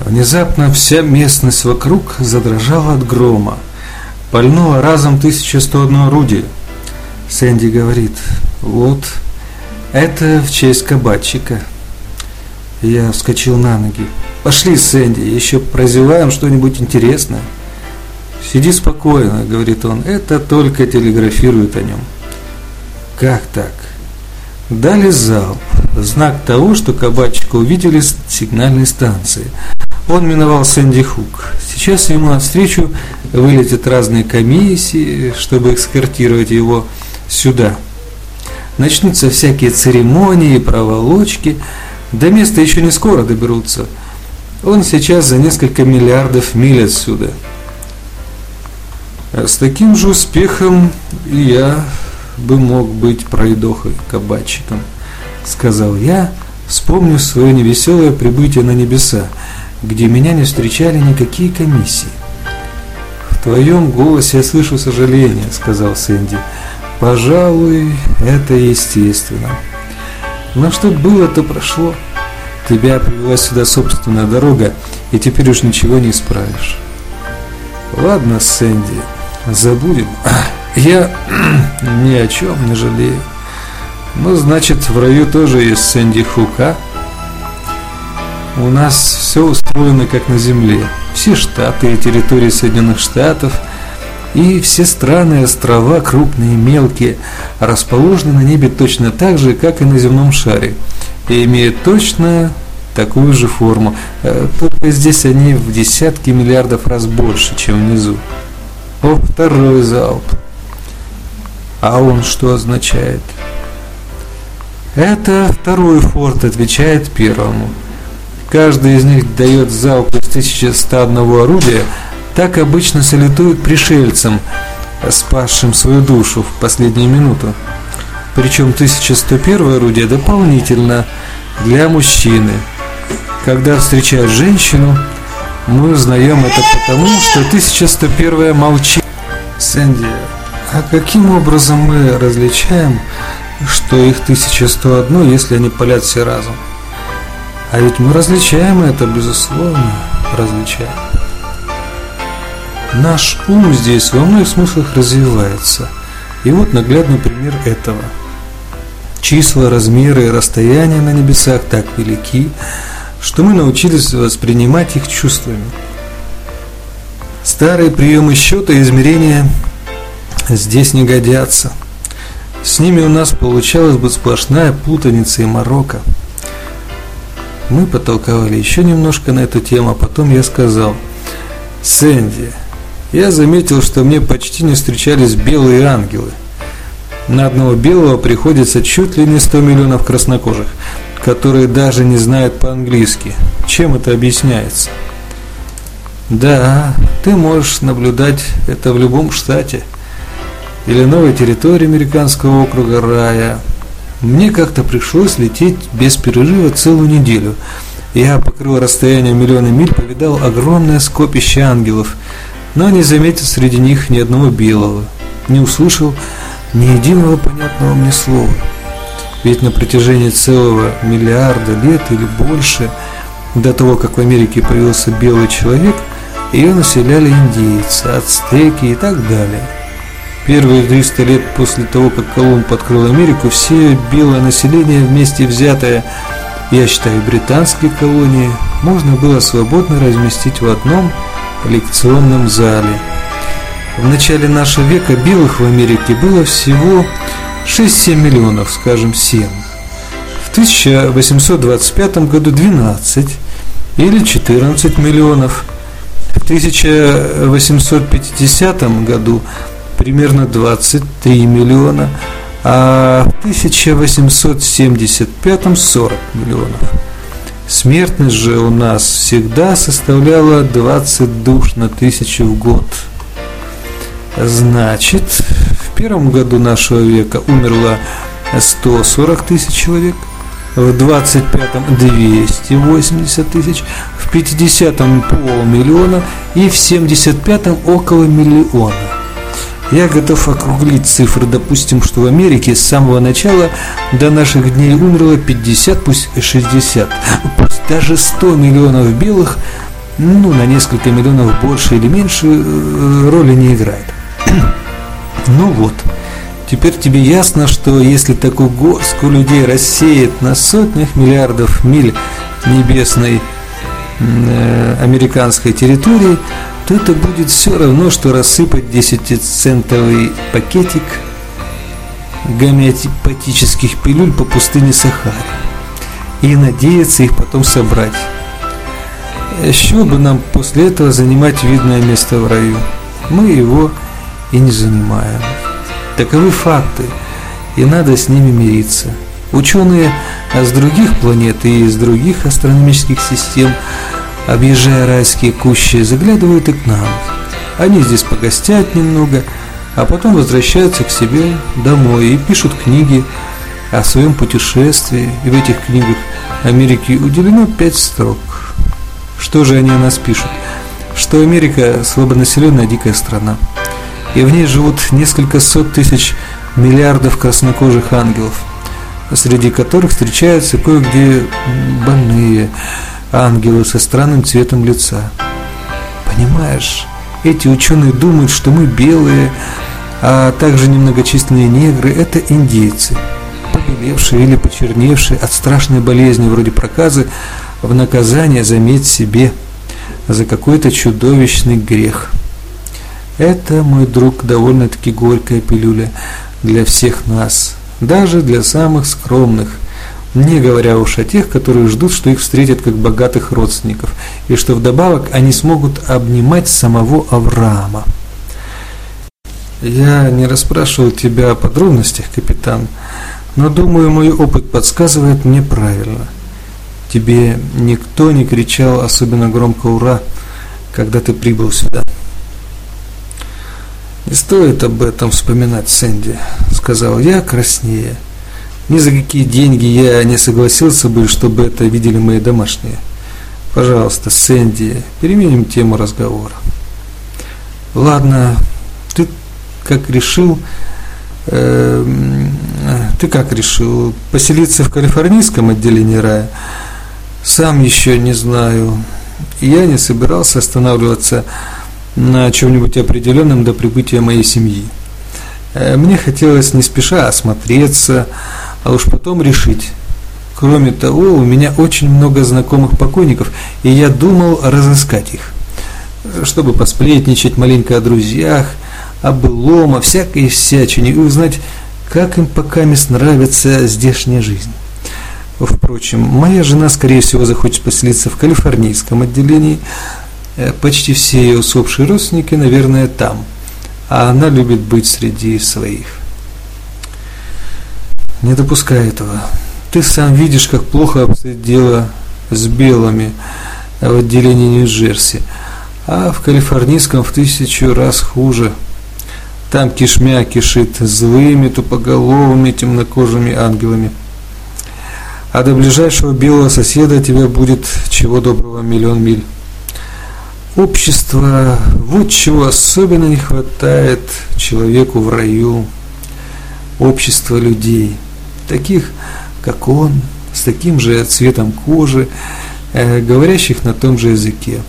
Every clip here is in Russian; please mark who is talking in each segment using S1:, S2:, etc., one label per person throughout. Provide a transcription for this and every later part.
S1: Внезапно вся местность вокруг задрожала от грома. Пальнуло разом 1101 орудие. Сэнди говорит, вот, это в честь кабачика. Я вскочил на ноги. Пошли, Сэнди, еще прозеваем что-нибудь интересное. Сиди спокойно, говорит он, это только телеграфирует о нем. Как так? Дали залп. Знак того, что кабачика увидели с сигнальной станции. Он миновал Сэнди Хук. Сейчас ему навстречу вылетят разные комиссии, чтобы экскортировать его сюда. Начнутся всякие церемонии, проволочки. До места еще не скоро доберутся. Он сейчас за несколько миллиардов миль отсюда. А с таким же успехом я бы мог быть пройдохой, кабачиком, сказал я, вспомнив свое невеселое прибытие на небеса, где меня не встречали никакие комиссии. В твоем голосе я слышу сожаление, сказал Сэнди. Пожалуй, это естественно. Но что было, то прошло. Тебя привела сюда собственная дорога, и теперь уж ничего не исправишь. Ладно, Сэнди, забудем. Я ни о чем не жалею. Ну, значит, в раю тоже есть Сэнди Хука. У нас все устроено как на Земле. Все штаты и территории Соединенных Штатов и все страны и острова, крупные и мелкие, расположены на небе точно так же, как и на земном шаре, и имеют точно такую же форму, э, только здесь они в десятки миллиардов раз больше, чем внизу. О, второй залп. А он что означает? Это второй форт отвечает первому. Каждый из них дает залп из 1101 орудия, так обычно салютуют пришельцам, спасшим свою душу в последнюю минуту. Причем 1101 орудие дополнительно для мужчины. Когда встречают женщину, мы узнаем это потому, что 1101 молчит. Сэнди, а каким образом мы различаем, что их 1101, если они палят все разом? А ведь мы различаем это, безусловно, различаем. Наш ум здесь во многих смыслах развивается. И вот наглядный пример этого. Числа, размеры и расстояния на небесах так велики, что мы научились воспринимать их чувствами. Старые приемы счета и измерения здесь не годятся. С ними у нас получалась бы сплошная путаница и морока. Мы потолковали еще немножко на эту тему, а потом я сказал, «Сэнди, я заметил, что мне почти не встречались белые ангелы. На одного белого приходится чуть ли не 100 миллионов краснокожих, которые даже не знают по-английски. Чем это объясняется?» «Да, ты можешь наблюдать это в любом штате» или новой территории американского округа Рая. Мне как-то пришлось лететь без перерыва целую неделю. Я покрыл расстояние миллиона миль, повидал огромное скопище ангелов, но не заметил среди них ни одного белого, не услышал ни единого понятного мне слова. Ведь на протяжении целого миллиарда лет или больше, до того, как в Америке появился белый человек, ее населяли индейцы, ацтеки и так далее. Первые 300 лет после того, как Колумб открыл Америку, все белое население вместе взятое, я считаю, британские колонии, можно было свободно разместить в одном лекционном зале. В начале нашего века белых в Америке было всего 6-7 миллионов, скажем, 7. В 1825 году 12 или 14 миллионов. В 1850 году примерно 23 миллиона, а в 1875 40 миллионов. Смертность же у нас всегда составляла 20 душ на тысячу в год. Значит, в первом году нашего века умерло 140 тысяч человек, в 25-м 280 тысяч, в 50-м полмиллиона и в 75-м около миллиона. Я готов округлить цифры, допустим, что в Америке с самого начала до наших дней умерло 50, пусть 60, пусть даже 100 миллионов белых, ну, на несколько миллионов больше или меньше э, роли не играет. ну вот, теперь тебе ясно, что если такую горстку людей рассеет на сотнях миллиардов миль небесной э, американской территории, то это будет все равно, что рассыпать 10-центовый пакетик гомеопатических пилюль по пустыне Сахары и надеяться их потом собрать. Еще бы нам после этого занимать видное место в раю. Мы его и не занимаем. Таковы факты, и надо с ними мириться. Ученые с других планет и из других астрономических систем, объезжая райские кущи, заглядывают и к нам. Они здесь погостят немного, а потом возвращаются к себе домой и пишут книги о своем путешествии. И в этих книгах Америке уделено пять строк. Что же они о нас пишут? Что Америка слабонаселенная дикая страна. И в ней живут несколько сот тысяч миллиардов краснокожих ангелов, среди которых встречаются кое-где больные ангелы со странным цветом лица. Понимаешь, эти ученые думают, что мы белые, а также немногочисленные негры – это индейцы, побелевшие или почерневшие от страшной болезни вроде проказы, в наказание, заметь себе, за какой-то чудовищный грех. Это, мой друг, довольно-таки горькая пилюля для всех нас, даже для самых скромных, не говоря уж о тех, которые ждут, что их встретят как богатых родственников, и что вдобавок они смогут обнимать самого Авраама. Я не расспрашивал тебя о подробностях, капитан, но думаю, мой опыт подсказывает мне правильно – Тебе никто не кричал особенно громко «Ура!», когда ты прибыл сюда. «Не стоит об этом вспоминать, Сэнди», — сказал я краснее. «Ни за какие деньги я не согласился бы, чтобы это видели мои домашние. Пожалуйста, Сэнди, переменим тему разговора». «Ладно, ты как решил...» э, ты как решил поселиться в калифорнийском отделении рая? Сам еще не знаю. Я не собирался останавливаться на чем-нибудь определенном до прибытия моей семьи. Э, мне хотелось не спеша осмотреться, а уж потом решить. Кроме того, у меня очень много знакомых покойников, и я думал разыскать их, чтобы посплетничать маленько о друзьях, о былом, о всякой всячине, и узнать, как им пока нравится здешняя жизнь. Впрочем, моя жена, скорее всего, захочет поселиться в калифорнийском отделении. Э, почти все ее усопшие родственники, наверное, там. А она любит быть среди своих. Не допускай этого. Ты сам видишь, как плохо обстоит дело с белыми в отделении Нью-Джерси. А в калифорнийском в тысячу раз хуже. Там кишмя кишит злыми, тупоголовыми, темнокожими ангелами – а до ближайшего белого соседа тебя будет чего доброго миллион миль. Общество, вот чего особенно не хватает человеку в раю. Общество людей, таких, как он, с таким же цветом кожи, э, говорящих на том же языке.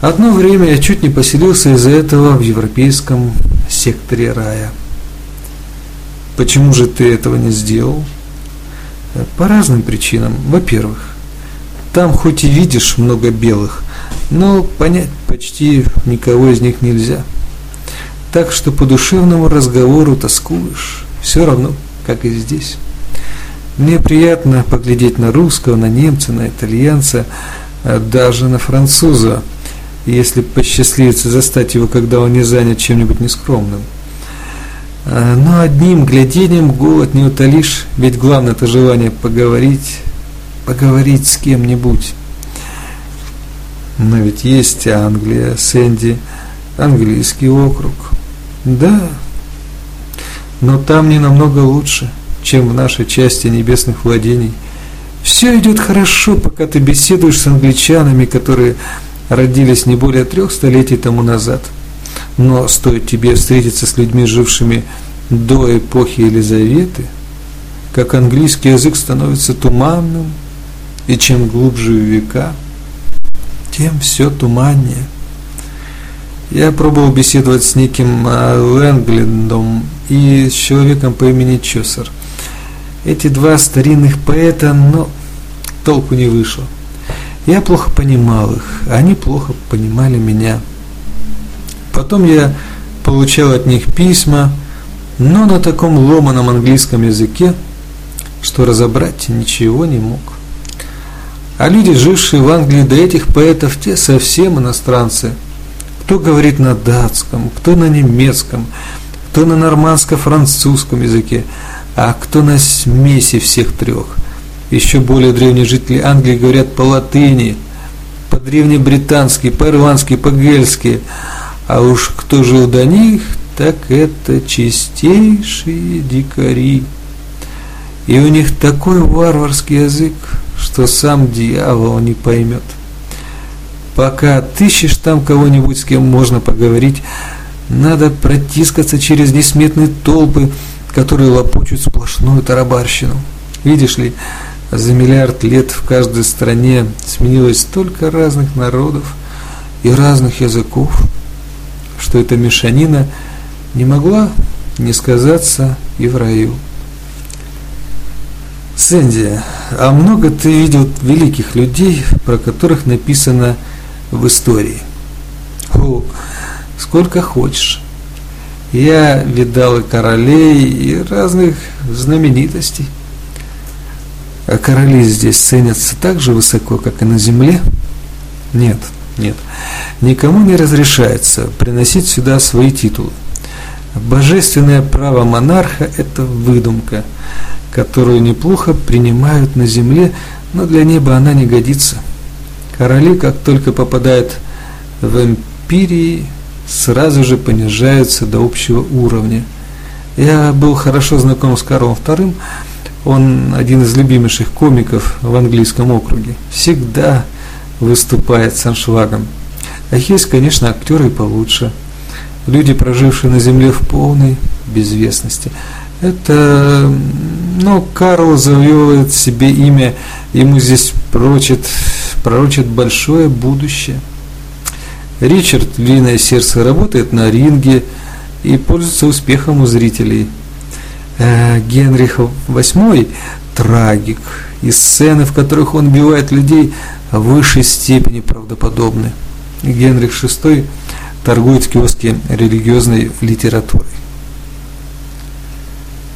S1: Одно время я чуть не поселился из-за этого в европейском секторе рая. Почему же ты этого не сделал? По разным причинам. Во-первых, там хоть и видишь много белых, но понять почти никого из них нельзя. Так что по душевному разговору тоскуешь, все равно, как и здесь. Мне приятно поглядеть на русского, на немца, на итальянца, а даже на француза, если посчастливится застать его, когда он не занят чем-нибудь нескромным. А, но одним глядением голод не утолишь, ведь главное это желание поговорить, поговорить с кем-нибудь. Но ведь есть Англия, Сэнди, английский округ. Да, но там не намного лучше, чем в нашей части небесных владений. Все идет хорошо, пока ты беседуешь с англичанами, которые родились не более трех столетий тому назад – но стоит тебе встретиться с людьми, жившими до эпохи Елизаветы, как английский язык становится туманным, и чем глубже века, тем все туманнее. Я пробовал беседовать с неким а, Лэнглендом и с человеком по имени Чосер. Эти два старинных поэта, но толку не вышло. Я плохо понимал их, они плохо понимали меня. Потом я получал от них письма, но на таком ломаном английском языке, что разобрать ничего не мог. А люди, жившие в Англии до этих поэтов, те совсем иностранцы. Кто говорит на датском, кто на немецком, кто на нормандско-французском языке, а кто на смеси всех трех. Еще более древние жители Англии говорят по латыни, по-древнебритански, по-ирландски, по-гельски. А уж кто жил до них, так это чистейшие дикари. И у них такой варварский язык, что сам дьявол не поймет. Пока отыщешь там кого-нибудь, с кем можно поговорить, надо протискаться через несметные толпы, которые лопочут сплошную тарабарщину. Видишь ли, за миллиард лет в каждой стране сменилось столько разных народов и разных языков, что эта мешанина не могла не сказаться и в раю. Сэнди, а много ты видел великих людей, про которых написано в истории? О, сколько хочешь. Я видал и королей, и разных знаменитостей. А короли здесь ценятся так же высоко, как и на земле? Нет, нет. Никому не разрешается приносить сюда свои титулы. Божественное право монарха – это выдумка – которую неплохо принимают на земле, но для неба она не годится. Короли, как только попадают в империи, сразу же понижаются до общего уровня. Я был хорошо знаком с Карлом II, он один из любимейших комиков в английском округе. Всегда выступает с аншлагом. А есть, конечно, актеры получше. Люди, прожившие на земле в полной безвестности. Это, ну, Карл завоевывает себе имя, ему здесь пророчит, пророчит большое будущее. Ричард, Львиное сердце, работает на ринге и пользуется успехом у зрителей. Э, Генрих VIII – трагик, и сцены, в которых он убивает людей, в высшей степени правдоподобны. Генрих VI торгует в киоске религиозной литературой.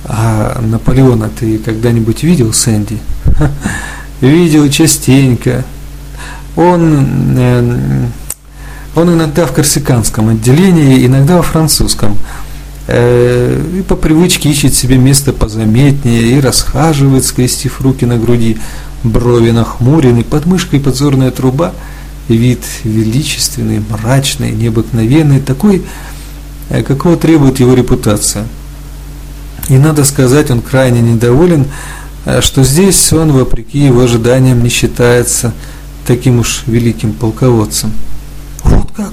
S1: А Наполеона ты когда-нибудь видел, Сэнди? Видел частенько. Он, э, он иногда в корсиканском отделении, иногда во французском. Э, и по привычке ищет себе место позаметнее и расхаживает, скрестив руки на груди, брови нахмурены, под мышкой подзорная труба, вид величественный, мрачный, необыкновенный, такой, э, какого требует его репутация. И надо сказать, он крайне недоволен, э, что здесь он, вопреки его ожиданиям, не считается таким уж великим полководцем. Как?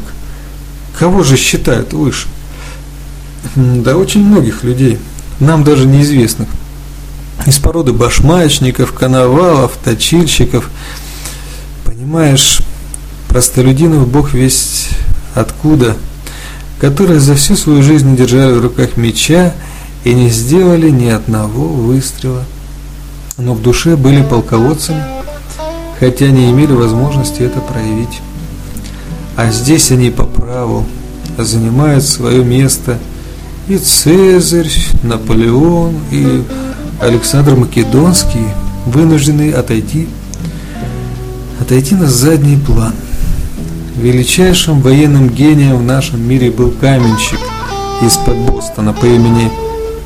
S1: Кого же считают выше? Да очень многих людей, нам даже неизвестных. Из породы башмачников, коновалов, точильщиков. Понимаешь, простолюдинов Бог весть откуда, которые за всю свою жизнь держали в руках меча и не сделали ни одного выстрела, но в душе были полководцами, хотя не имели возможности это проявить. А здесь они по праву занимают свое место и Цезарь, Наполеон, и Александр Македонский вынуждены отойти, отойти на задний план. Величайшим военным гением в нашем мире был каменщик из-под Бостона по имени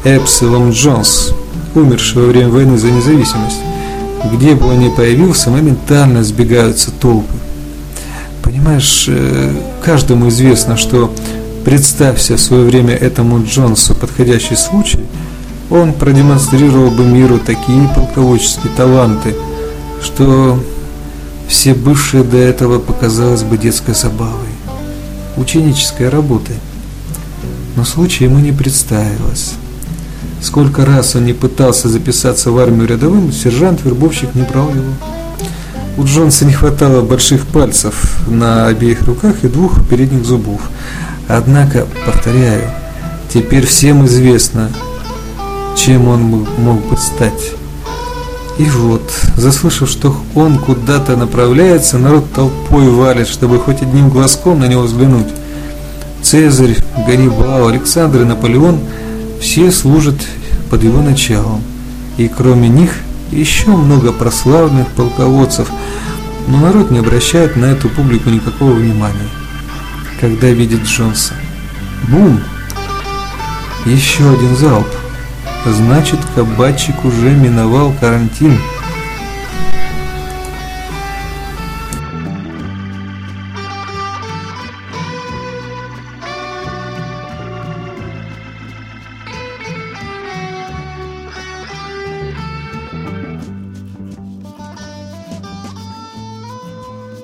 S1: Эпсилон Джонс, умерший во время войны за независимость. Где бы он ни появился, моментально сбегаются толпы. Понимаешь, э, каждому известно, что представься в свое время этому Джонсу подходящий случай, он продемонстрировал бы миру такие полководческие таланты, что все бывшие до этого показалось бы детской забавой, ученической работой. Но случай ему не представилось. Сколько раз он не пытался записаться в армию рядовым, сержант-вербовщик не брал его. У Джонса не хватало больших пальцев на обеих руках и двух передних зубов. Однако, повторяю, теперь всем известно, чем он мог бы стать. И вот, заслышав, что он куда-то направляется, народ толпой валит, чтобы хоть одним глазком на него взглянуть. Цезарь, Ганнибал, Александр и Наполеон все служат под его началом. И кроме них еще много прославленных полководцев, но народ не обращает на эту публику никакого внимания, когда видит Джонса. Бум! Еще один залп. Значит, кабачик уже миновал карантин.